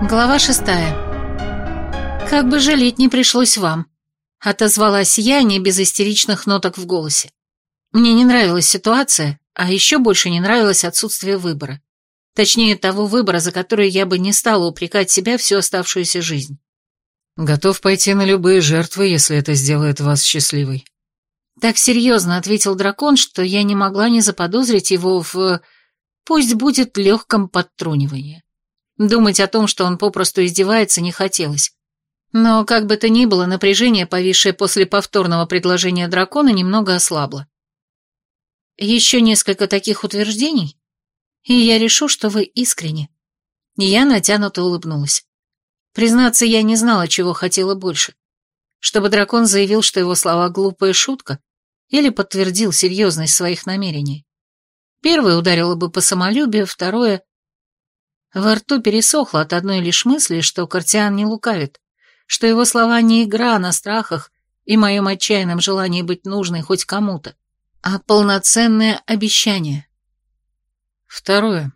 Глава шестая. «Как бы жалеть не пришлось вам», — отозвалась я не без истеричных ноток в голосе. Мне не нравилась ситуация, а еще больше не нравилось отсутствие выбора. Точнее, того выбора, за который я бы не стала упрекать себя всю оставшуюся жизнь. «Готов пойти на любые жертвы, если это сделает вас счастливой». Так серьезно ответил дракон, что я не могла не заподозрить его в... Пусть будет легком подтрунивании. Думать о том, что он попросту издевается, не хотелось. Но, как бы то ни было, напряжение, повисшее после повторного предложения дракона, немного ослабло. Еще несколько таких утверждений, и я решу, что вы искренне. Я натянуто улыбнулась. Признаться, я не знала, чего хотела больше. Чтобы дракон заявил, что его слова глупая шутка, или подтвердил серьезность своих намерений. Первое ударило бы по самолюбию, второе во рту пересохло от одной лишь мысли, что Картиан не лукавит, что его слова не игра на страхах и моем отчаянном желании быть нужной хоть кому-то, а полноценное обещание. Второе.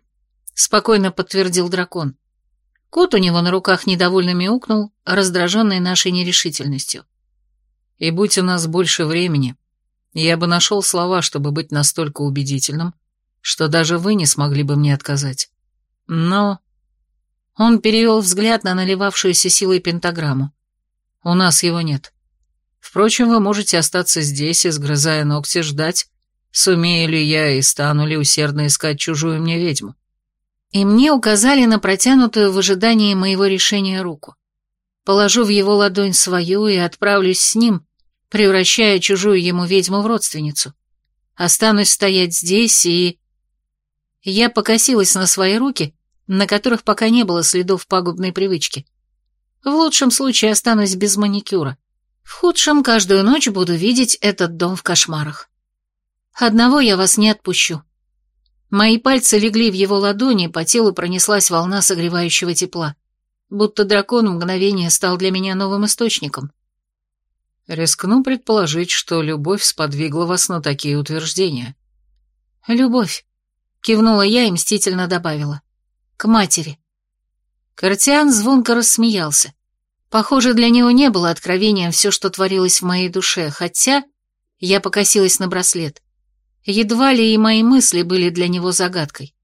Спокойно подтвердил дракон. Кот у него на руках недовольно мяукнул, раздраженный нашей нерешительностью. И будь у нас больше времени, я бы нашел слова, чтобы быть настолько убедительным, что даже вы не смогли бы мне отказать. Но... Он перевел взгляд на наливавшуюся силой пентаграмму. У нас его нет. Впрочем, вы можете остаться здесь и, сгрызая ногти, ждать, сумею ли я и стану ли усердно искать чужую мне ведьму. И мне указали на протянутую в ожидании моего решения руку. Положу в его ладонь свою и отправлюсь с ним, превращая чужую ему ведьму в родственницу. Останусь стоять здесь и... Я покосилась на свои руки, на которых пока не было следов пагубной привычки. В лучшем случае останусь без маникюра. В худшем каждую ночь буду видеть этот дом в кошмарах. Одного я вас не отпущу. Мои пальцы легли в его ладони, по телу пронеслась волна согревающего тепла. Будто дракон в мгновение стал для меня новым источником. Рискну предположить, что любовь сподвигла вас на такие утверждения. Любовь. Кивнула я и мстительно добавила. К матери. Картиан звонко рассмеялся. Похоже, для него не было откровением все, что творилось в моей душе, хотя я покосилась на браслет. Едва ли и мои мысли были для него загадкой.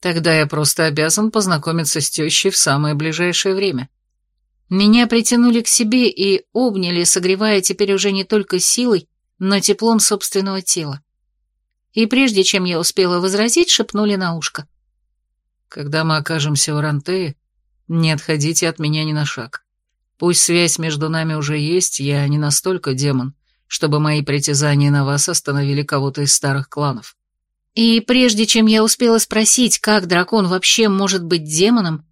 Тогда я просто обязан познакомиться с тещей в самое ближайшее время. Меня притянули к себе и обняли, согревая теперь уже не только силой, но теплом собственного тела и прежде чем я успела возразить, шепнули на ушко. «Когда мы окажемся в Рантее, не отходите от меня ни на шаг. Пусть связь между нами уже есть, я не настолько демон, чтобы мои притязания на вас остановили кого-то из старых кланов». И прежде чем я успела спросить, как дракон вообще может быть демоном,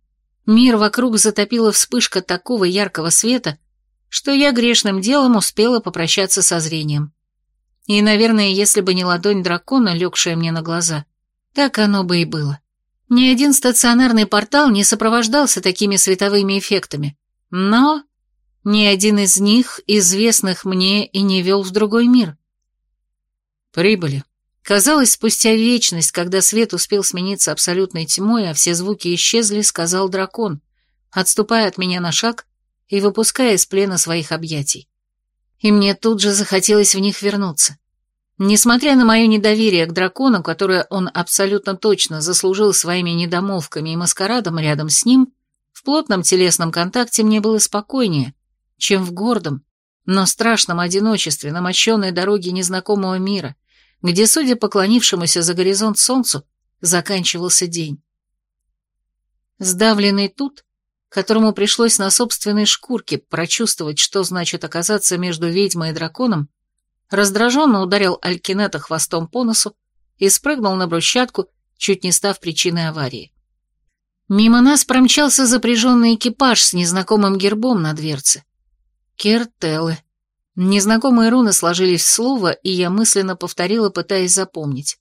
мир вокруг затопила вспышка такого яркого света, что я грешным делом успела попрощаться со зрением. И, наверное, если бы не ладонь дракона, легшая мне на глаза, так оно бы и было. Ни один стационарный портал не сопровождался такими световыми эффектами, но ни один из них, известных мне, и не вел в другой мир. Прибыли. Казалось, спустя вечность, когда свет успел смениться абсолютной тьмой, а все звуки исчезли, сказал дракон, отступая от меня на шаг и выпуская из плена своих объятий и мне тут же захотелось в них вернуться. Несмотря на мое недоверие к дракону, которое он абсолютно точно заслужил своими недомолвками и маскарадом рядом с ним, в плотном телесном контакте мне было спокойнее, чем в гордом, но страшном одиночестве на мощенной дороге незнакомого мира, где, судя поклонившемуся за горизонт солнцу, заканчивался день. Сдавленный тут, которому пришлось на собственной шкурке прочувствовать, что значит оказаться между ведьмой и драконом, раздраженно ударил Алькинета хвостом по носу и спрыгнул на брусчатку, чуть не став причиной аварии. Мимо нас промчался запряженный экипаж с незнакомым гербом на дверце. Кертелы. Незнакомые руны сложились в слово, и я мысленно повторила, пытаясь запомнить.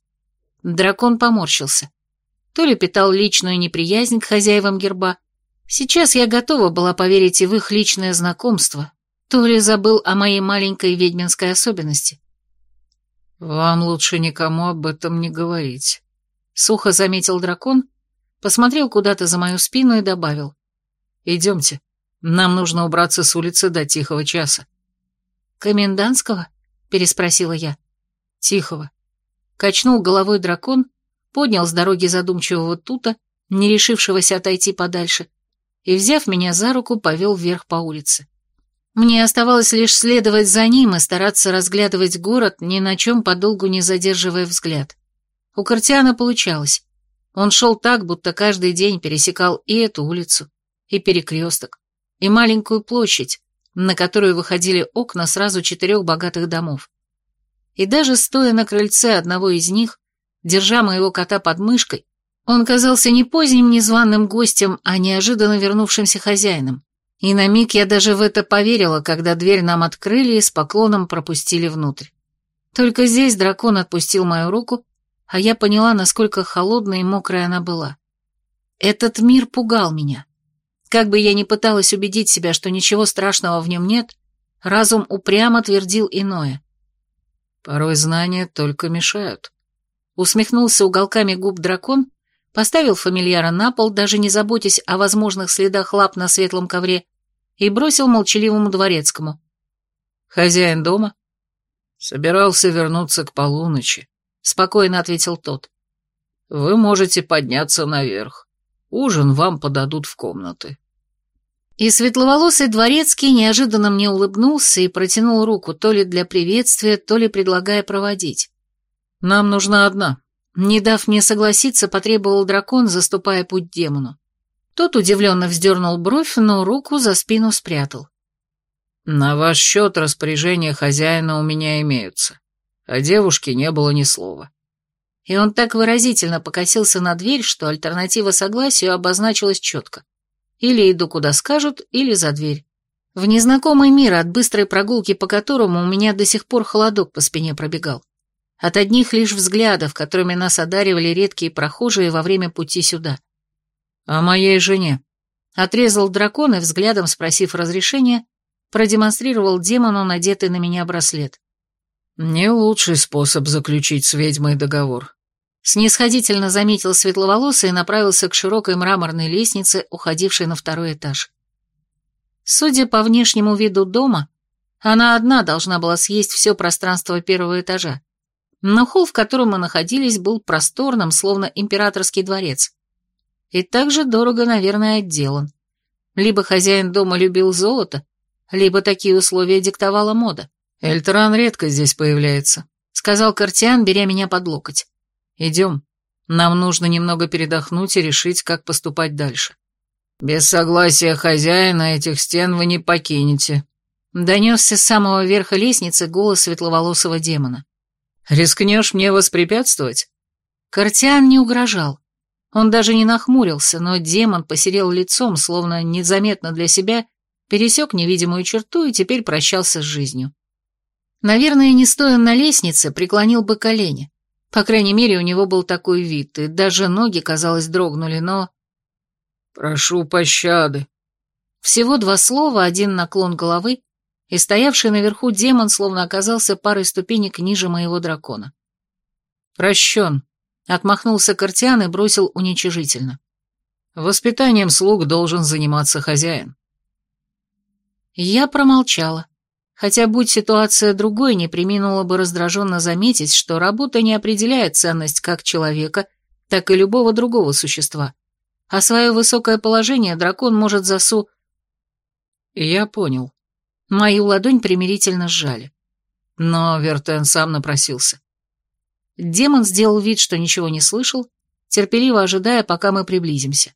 Дракон поморщился. То ли питал личную неприязнь к хозяевам герба, Сейчас я готова была поверить и в их личное знакомство, то ли забыл о моей маленькой ведьминской особенности. «Вам лучше никому об этом не говорить», — сухо заметил дракон, посмотрел куда-то за мою спину и добавил. «Идемте, нам нужно убраться с улицы до тихого часа». «Комендантского?» — переспросила я. «Тихого». Качнул головой дракон, поднял с дороги задумчивого тута, не решившегося отойти подальше, и, взяв меня за руку, повел вверх по улице. Мне оставалось лишь следовать за ним и стараться разглядывать город, ни на чем подолгу не задерживая взгляд. У Картиана получалось. Он шел так, будто каждый день пересекал и эту улицу, и перекресток, и маленькую площадь, на которую выходили окна сразу четырех богатых домов. И даже стоя на крыльце одного из них, держа моего кота под мышкой, он казался не поздним незваным гостем, а неожиданно вернувшимся хозяином. И на миг я даже в это поверила, когда дверь нам открыли и с поклоном пропустили внутрь. Только здесь дракон отпустил мою руку, а я поняла, насколько холодной и мокрой она была. Этот мир пугал меня. Как бы я ни пыталась убедить себя, что ничего страшного в нем нет, разум упрямо твердил иное. «Порой знания только мешают», — усмехнулся уголками губ дракон, поставил фамильяра на пол, даже не заботясь о возможных следах лап на светлом ковре, и бросил молчаливому дворецкому. «Хозяин дома?» «Собирался вернуться к полуночи», — спокойно ответил тот. «Вы можете подняться наверх. Ужин вам подадут в комнаты». И светловолосый дворецкий неожиданно мне улыбнулся и протянул руку то ли для приветствия, то ли предлагая проводить. «Нам нужна одна». Не дав мне согласиться, потребовал дракон, заступая путь демону. Тот удивленно вздернул бровь, но руку за спину спрятал. «На ваш счет распоряжения хозяина у меня имеются. О девушке не было ни слова». И он так выразительно покосился на дверь, что альтернатива согласию обозначилась четко. Или иду куда скажут, или за дверь. В незнакомый мир, от быстрой прогулки по которому у меня до сих пор холодок по спине пробегал. От одних лишь взглядов, которыми нас одаривали редкие прохожие во время пути сюда. «О моей жене», — отрезал дракон и, взглядом спросив разрешения, продемонстрировал демону надетый на меня браслет. «Не лучший способ заключить с ведьмой договор». Снисходительно заметил светловолосый и направился к широкой мраморной лестнице, уходившей на второй этаж. Судя по внешнему виду дома, она одна должна была съесть все пространство первого этажа. Но холл, в котором мы находились, был просторным, словно императорский дворец и также дорого, наверное, отделан. Либо хозяин дома любил золото, либо такие условия диктовала мода. «Эльтран редко здесь появляется», — сказал Картиан, беря меня под локоть. «Идем. Нам нужно немного передохнуть и решить, как поступать дальше». «Без согласия хозяина этих стен вы не покинете», — донесся с самого верха лестницы голос светловолосого демона. «Рискнешь мне воспрепятствовать?» Картиан не угрожал. Он даже не нахмурился, но демон посерел лицом, словно незаметно для себя, пересек невидимую черту и теперь прощался с жизнью. Наверное, не стоя на лестнице, преклонил бы колени. По крайней мере, у него был такой вид, и даже ноги, казалось, дрогнули, но... «Прошу пощады». Всего два слова, один наклон головы, и стоявший наверху демон словно оказался парой ступенек ниже моего дракона. «Прощен», Отмахнулся Картиан и бросил уничижительно. Воспитанием слуг должен заниматься хозяин. Я промолчала, хотя, будь ситуация другой, не приминула бы раздраженно заметить, что работа не определяет ценность как человека, так и любого другого существа, а свое высокое положение дракон может засу... Я понял. Мою ладонь примирительно сжали. Но Вертен сам напросился. Демон сделал вид, что ничего не слышал, терпеливо ожидая, пока мы приблизимся.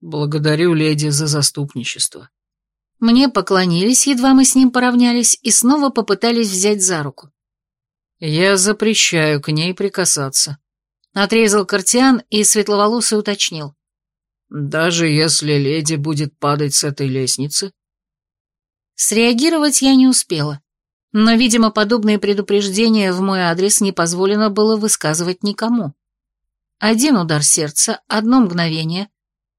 «Благодарю, леди, за заступничество». Мне поклонились, едва мы с ним поравнялись, и снова попытались взять за руку. «Я запрещаю к ней прикасаться», — отрезал Картиан и светловолосый уточнил. «Даже если леди будет падать с этой лестницы?» Среагировать я не успела но, видимо, подобные предупреждения в мой адрес не позволено было высказывать никому. Один удар сердца, одно мгновение,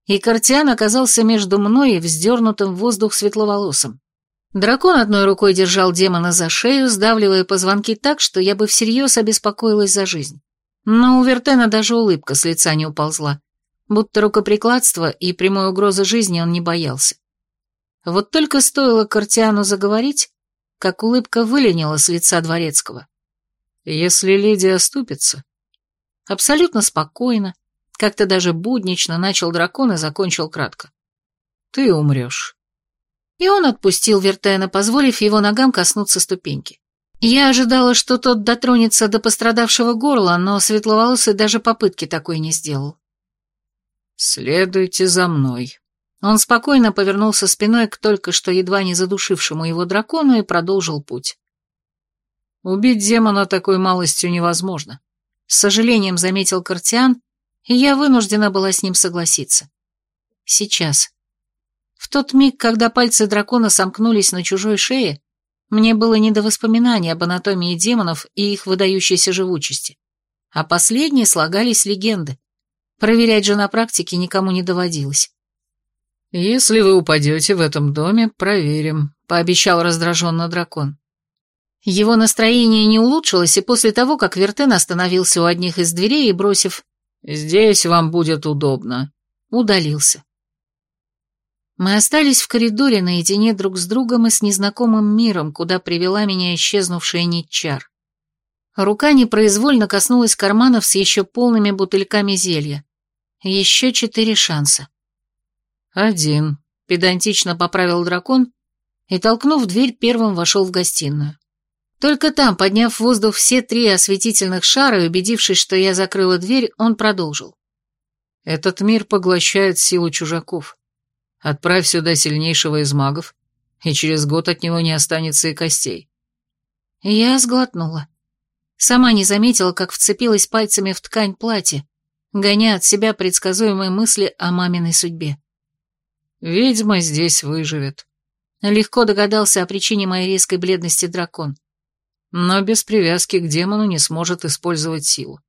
и Картиан оказался между мной и вздернутым в воздух светловолосым. Дракон одной рукой держал демона за шею, сдавливая позвонки так, что я бы всерьез обеспокоилась за жизнь. Но у Вертена даже улыбка с лица не уползла. будто рукоприкладства и прямой угрозы жизни он не боялся. Вот только стоило Картиану заговорить, как улыбка выленила с лица дворецкого. «Если леди оступится...» Абсолютно спокойно, как-то даже буднично начал дракон и закончил кратко. «Ты умрешь». И он отпустил Вертена, позволив его ногам коснуться ступеньки. Я ожидала, что тот дотронется до пострадавшего горла, но светловолосый даже попытки такой не сделал. «Следуйте за мной». Он спокойно повернулся спиной к только что едва не задушившему его дракону и продолжил путь. «Убить демона такой малостью невозможно», — с сожалением заметил Картиан, и я вынуждена была с ним согласиться. Сейчас. В тот миг, когда пальцы дракона сомкнулись на чужой шее, мне было не до воспоминаний об анатомии демонов и их выдающейся живучести. А последние слагались легенды. Проверять же на практике никому не доводилось. «Если вы упадете в этом доме, проверим», — пообещал раздраженно дракон. Его настроение не улучшилось, и после того, как Вертен остановился у одних из дверей и, бросив «Здесь вам будет удобно», удалился. Мы остались в коридоре наедине друг с другом и с незнакомым миром, куда привела меня исчезнувшая нить чар. Рука непроизвольно коснулась карманов с еще полными бутыльками зелья. Еще четыре шанса. «Один», — педантично поправил дракон и, толкнув дверь, первым вошел в гостиную. Только там, подняв в воздух все три осветительных шара и убедившись, что я закрыла дверь, он продолжил. «Этот мир поглощает силу чужаков. Отправь сюда сильнейшего из магов, и через год от него не останется и костей. Я сглотнула. Сама не заметила, как вцепилась пальцами в ткань платья, гоня от себя предсказуемые мысли о маминой судьбе. «Ведьма здесь выживет», — легко догадался о причине моей резкой бледности дракон. «Но без привязки к демону не сможет использовать силу.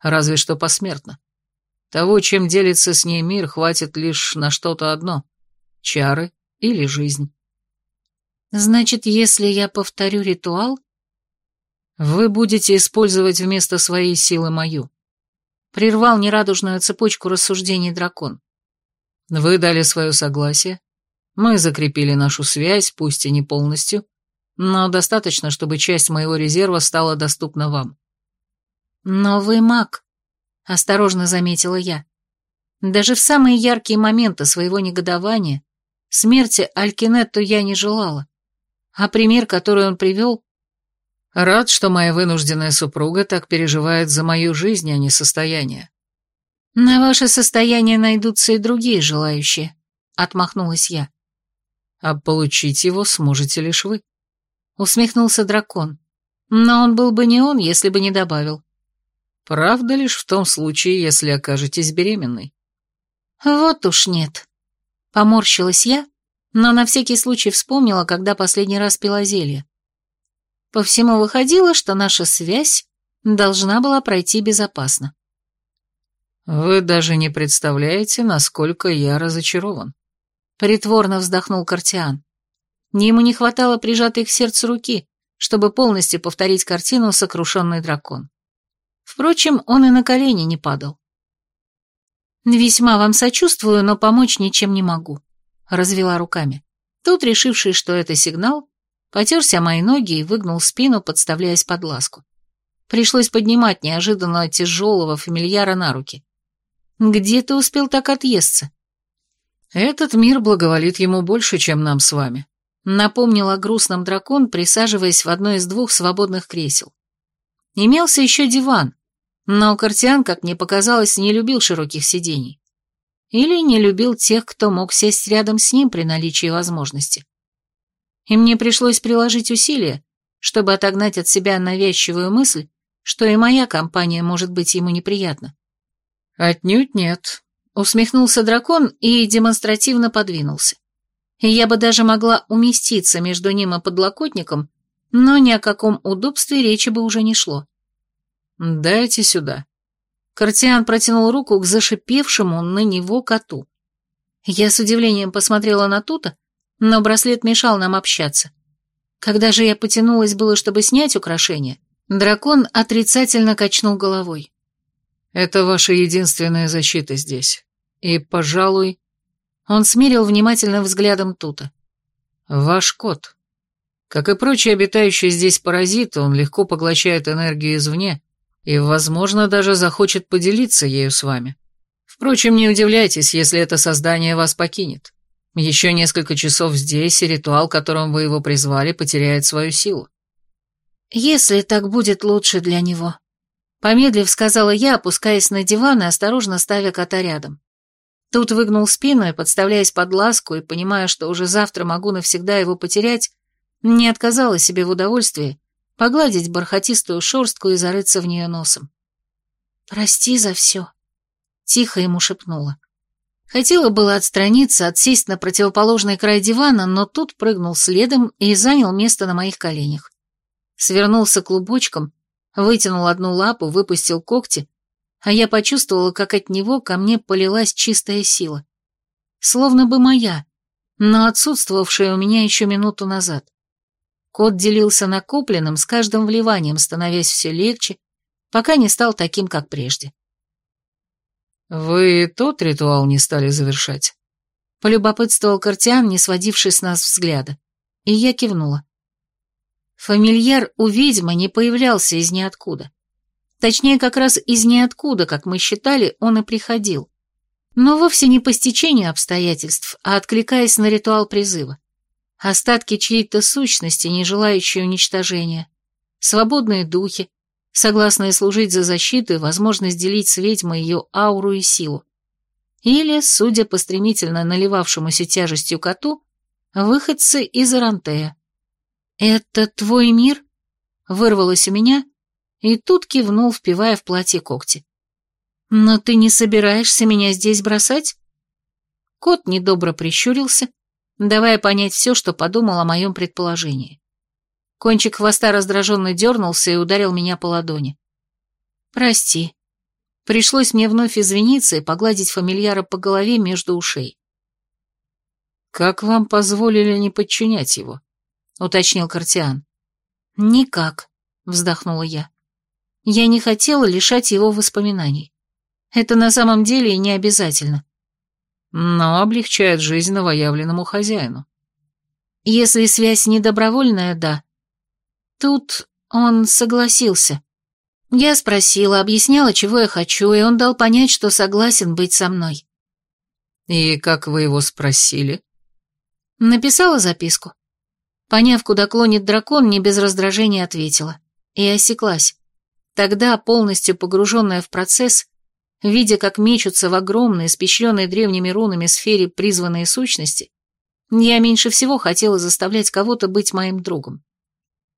Разве что посмертно. Того, чем делится с ней мир, хватит лишь на что-то одно — чары или жизнь. Значит, если я повторю ритуал... Вы будете использовать вместо своей силы мою. Прервал нерадужную цепочку рассуждений дракон. Вы дали свое согласие, мы закрепили нашу связь, пусть и не полностью, но достаточно, чтобы часть моего резерва стала доступна вам. Новый маг, осторожно заметила я. Даже в самые яркие моменты своего негодования смерти Алькинетту я не желала. А пример, который он привел... Рад, что моя вынужденная супруга так переживает за мою жизнь, а не состояние. На ваше состояние найдутся и другие желающие, отмахнулась я. А получить его сможете лишь вы. Усмехнулся дракон. Но он был бы не он, если бы не добавил. Правда лишь в том случае, если окажетесь беременной. Вот уж нет. Поморщилась я, но на всякий случай вспомнила, когда последний раз пила зелье. По всему выходило, что наша связь должна была пройти безопасно. Вы даже не представляете, насколько я разочарован. Притворно вздохнул Картиан. Ему не хватало прижатой к сердцу руки, чтобы полностью повторить картину «Сокрушенный дракон». Впрочем, он и на колени не падал. «Весьма вам сочувствую, но помочь ничем не могу», — развела руками. Тут, решивший, что это сигнал, потерся мои ноги и выгнул спину, подставляясь под ласку. Пришлось поднимать неожиданно тяжелого фамильяра на руки. «Где ты успел так отъесться?» «Этот мир благоволит ему больше, чем нам с вами», — напомнил о грустном дракон, присаживаясь в одно из двух свободных кресел. Имелся еще диван, но Картиан, как мне показалось, не любил широких сидений. Или не любил тех, кто мог сесть рядом с ним при наличии возможности. И мне пришлось приложить усилия, чтобы отогнать от себя навязчивую мысль, что и моя компания может быть ему неприятна. «Отнюдь нет», — усмехнулся дракон и демонстративно подвинулся. Я бы даже могла уместиться между ним и подлокотником, но ни о каком удобстве речи бы уже не шло. «Дайте сюда». Картиан протянул руку к зашипевшему на него коту. Я с удивлением посмотрела на Тута, но браслет мешал нам общаться. Когда же я потянулась было, чтобы снять украшение, дракон отрицательно качнул головой. «Это ваша единственная защита здесь. И, пожалуй, он смерил внимательным взглядом Тута. Ваш кот. Как и прочие обитающие здесь паразиты, он легко поглощает энергию извне и, возможно, даже захочет поделиться ею с вами. Впрочем, не удивляйтесь, если это создание вас покинет. Еще несколько часов здесь, и ритуал, которым вы его призвали, потеряет свою силу. Если так будет лучше для него. Помедлив, сказала я, опускаясь на диван и осторожно ставя кота рядом. Тут выгнул спину и, подставляясь под ласку и понимая, что уже завтра могу навсегда его потерять, не отказала себе в удовольствии погладить бархатистую шерстку и зарыться в нее носом. «Прости за все», — тихо ему шепнула. Хотела было отстраниться, отсесть на противоположный край дивана, но тут прыгнул следом и занял место на моих коленях. Свернулся клубочком, вытянул одну лапу, выпустил когти, а я почувствовала, как от него ко мне полилась чистая сила. Словно бы моя, но отсутствовавшая у меня еще минуту назад. Кот делился накопленным с каждым вливанием, становясь все легче, пока не стал таким, как прежде. «Вы тот ритуал не стали завершать?» Полюбопытствовал Картиан, не сводивший с нас взгляда. И я кивнула. Фамильяр у ведьмы не появлялся из ниоткуда. Точнее, как раз из ниоткуда, как мы считали, он и приходил. Но вовсе не по стечению обстоятельств, а откликаясь на ритуал призыва. Остатки чьей-то сущности, не желающие уничтожения. Свободные духи, согласные служить за защиту и возможность делить с ведьмой ее ауру и силу. Или, судя по стремительно наливавшемуся тяжестью коту, выходцы из Арантея. «Это твой мир?» — вырвалось у меня, и тут кивнул, впивая в платье когти. «Но ты не собираешься меня здесь бросать?» Кот недобро прищурился, давая понять все, что подумал о моем предположении. Кончик хвоста раздраженно дернулся и ударил меня по ладони. «Прости». Пришлось мне вновь извиниться и погладить фамильяра по голове между ушей. «Как вам позволили не подчинять его?» — уточнил Картиан. «Никак», — вздохнула я. «Я не хотела лишать его воспоминаний. Это на самом деле и не обязательно». «Но облегчает жизнь новоявленному хозяину». «Если связь недобровольная, да». Тут он согласился. Я спросила, объясняла, чего я хочу, и он дал понять, что согласен быть со мной. «И как вы его спросили?» Написала записку. Поняв, куда клонит дракон, не без раздражения ответила. И осеклась. Тогда, полностью погруженная в процесс, видя, как мечутся в огромной, испещренной древними рунами сфере призванные сущности, я меньше всего хотела заставлять кого-то быть моим другом.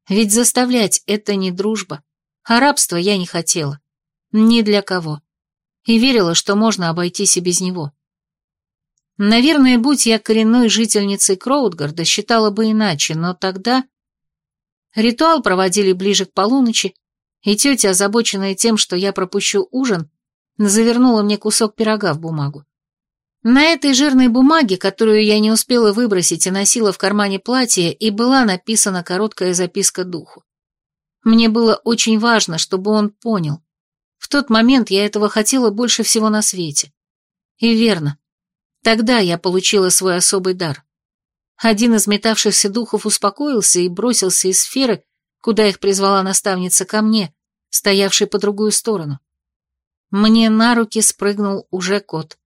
Ведь заставлять — это не дружба, а рабство я не хотела. Ни для кого. И верила, что можно обойтись и без него. Наверное, будь я коренной жительницей Кроудгарда, считала бы иначе, но тогда... Ритуал проводили ближе к полуночи, и тетя, озабоченная тем, что я пропущу ужин, завернула мне кусок пирога в бумагу. На этой жирной бумаге, которую я не успела выбросить и носила в кармане платья, и была написана короткая записка духу. Мне было очень важно, чтобы он понял. В тот момент я этого хотела больше всего на свете. И верно, Тогда я получила свой особый дар. Один из метавшихся духов успокоился и бросился из сферы, куда их призвала наставница ко мне, стоявшей по другую сторону. Мне на руки спрыгнул уже кот.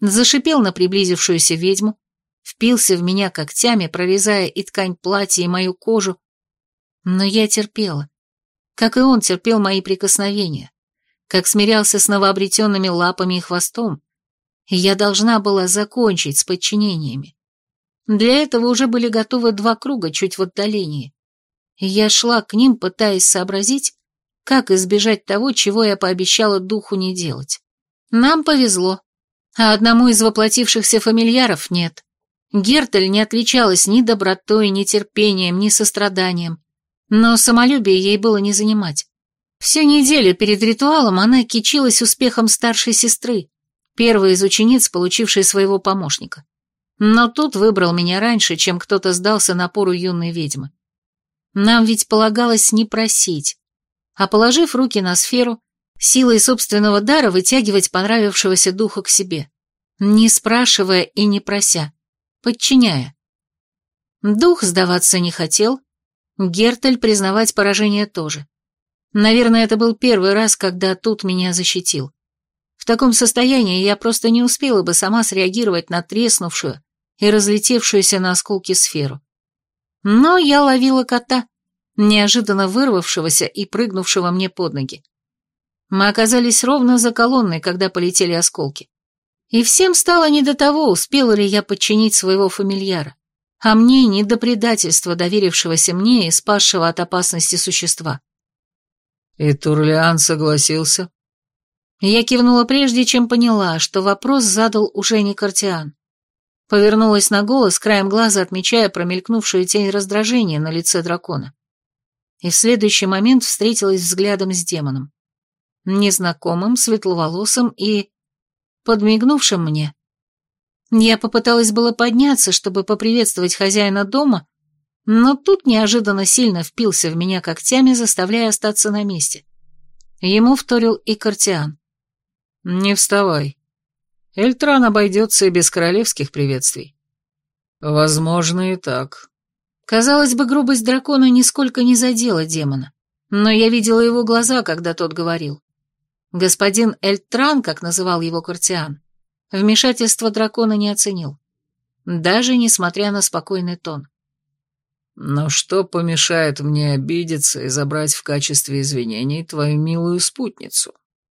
Зашипел на приблизившуюся ведьму, впился в меня когтями, прорезая и ткань платья, и мою кожу. Но я терпела, как и он терпел мои прикосновения, как смирялся с новообретенными лапами и хвостом, я должна была закончить с подчинениями. Для этого уже были готовы два круга чуть в отдалении. я шла к ним, пытаясь сообразить, как избежать того, чего я пообещала духу не делать. Нам повезло, а одному из воплотившихся фамильяров нет. Гертель не отличалась ни добротой, ни терпением, ни состраданием. Но самолюбие ей было не занимать. Всю неделю перед ритуалом она кичилась успехом старшей сестры, первая из учениц, получившей своего помощника. Но тут выбрал меня раньше, чем кто-то сдался напору юной ведьмы. Нам ведь полагалось не просить, а, положив руки на сферу, силой собственного дара вытягивать понравившегося духа к себе. не спрашивая и не прося, подчиняя. Дух сдаваться не хотел, Гертель признавать поражение тоже. Наверное, это был первый раз, когда тут меня защитил. Таком состоянии я просто не успела бы сама среагировать на треснувшую и разлетевшуюся на осколки сферу. Но я ловила кота, неожиданно вырвавшегося и прыгнувшего мне под ноги. Мы оказались ровно за колонной, когда полетели осколки. И всем стало не до того, успела ли я подчинить своего фамильяра, а мне не до предательства доверившегося мне и спасшего от опасности существа. И Турлиан согласился? Я кивнула прежде, чем поняла, что вопрос задал уже не Картиан. Повернулась на голос, краем глаза отмечая промелькнувшую тень раздражения на лице дракона. И в следующий момент встретилась взглядом с демоном. Незнакомым, светловолосым и... подмигнувшим мне. Я попыталась было подняться, чтобы поприветствовать хозяина дома, но тут неожиданно сильно впился в меня когтями, заставляя остаться на месте. Ему вторил и Картиан. «Не вставай. Эльтран обойдется и без королевских приветствий». «Возможно, и так». Казалось бы, грубость дракона нисколько не задела демона, но я видела его глаза, когда тот говорил. Господин Эльтран, как называл его Картиан, вмешательство дракона не оценил, даже несмотря на спокойный тон. Но что помешает мне обидеться и забрать в качестве извинений твою милую спутницу?